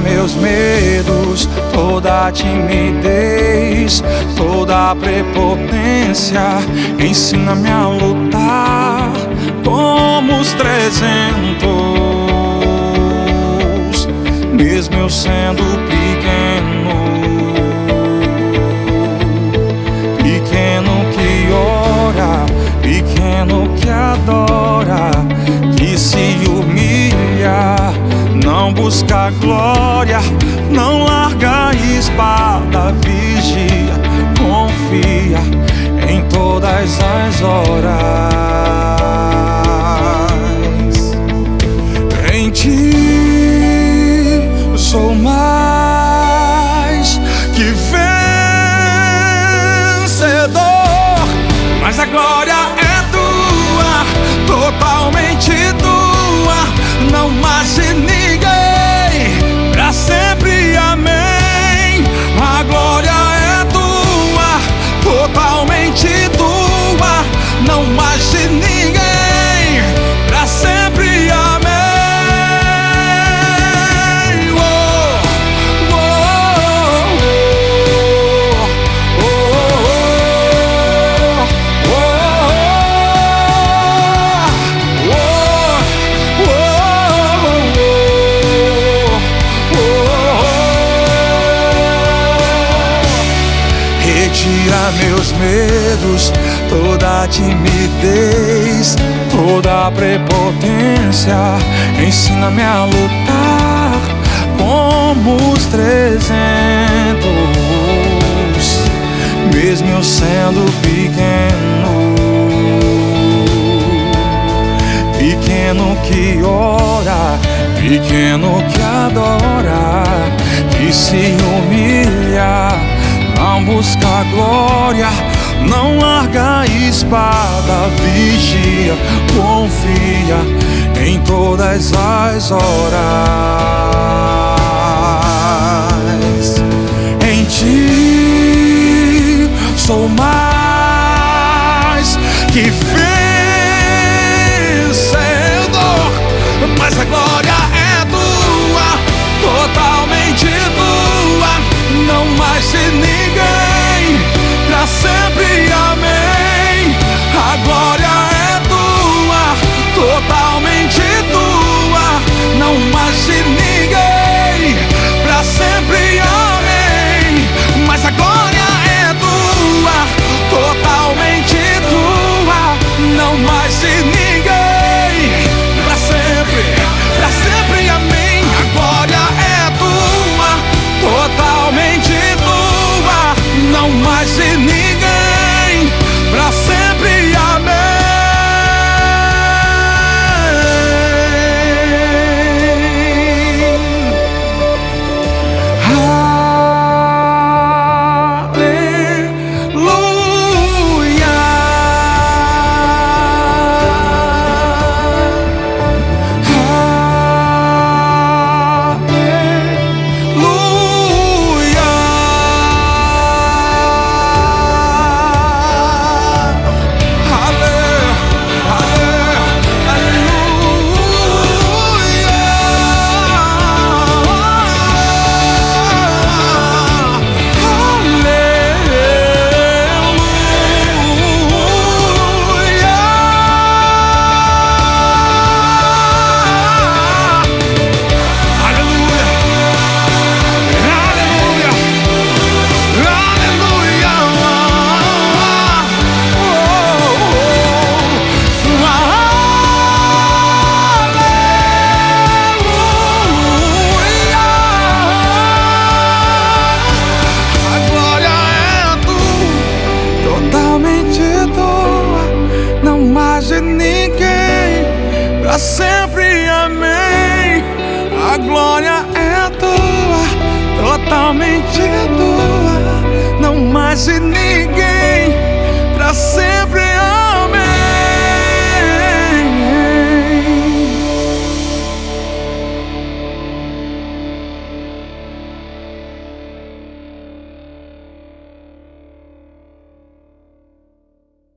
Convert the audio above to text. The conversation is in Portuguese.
meus medos, toda timidez, toda prepotência. Ensina-me a lutar como os trezentos, mesmo eu sendo pequeno. Pequeno que ora, pequeno que adora, que se humilha não busca glória, não larga a espada, vigia, confia em todas as horas. Em ti sou mais que vencedor, mas a glória é tua, totalmente tua, não mais de ninguém. Sempre, amém. A glória Retira meus medos, toda timidez, toda prepotência. Ensina-me a lutar como os trezentos, mesmo eu sendo pequeno. Pequeno que ora, pequeno que adora, que se humilha, busca glória, não larga a espada, vigia, confia em todas as horas. Em ti sou mais que vencedor, mas a glória é tua, totalmente tua, não mais de ninguém, sempre, amém. A para sempre, amém. A glória é tua, totalmente é tua, não mais de ninguém, para sempre.